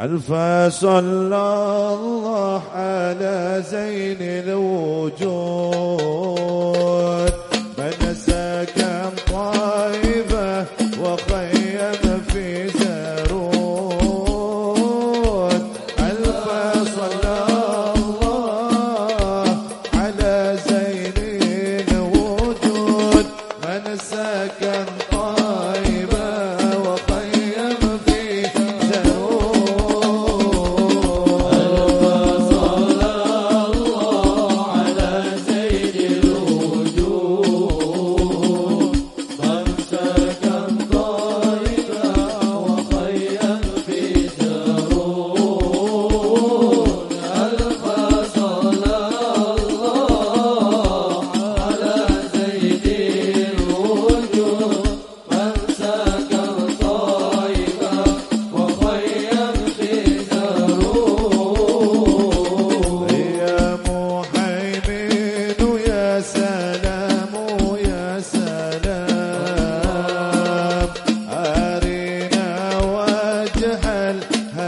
ألف صلى الله على زين الوجود.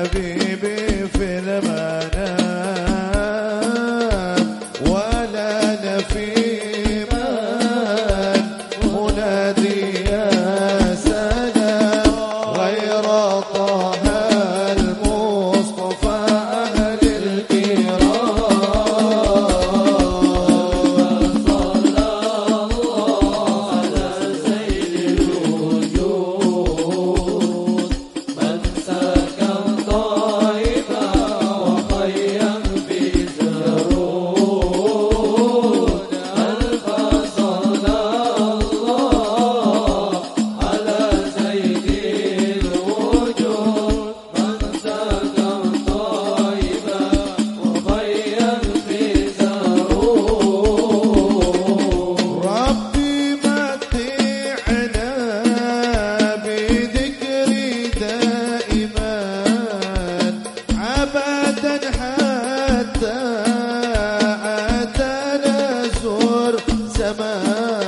حبيبي في المنام ولا نفيما يا سلام طه السماء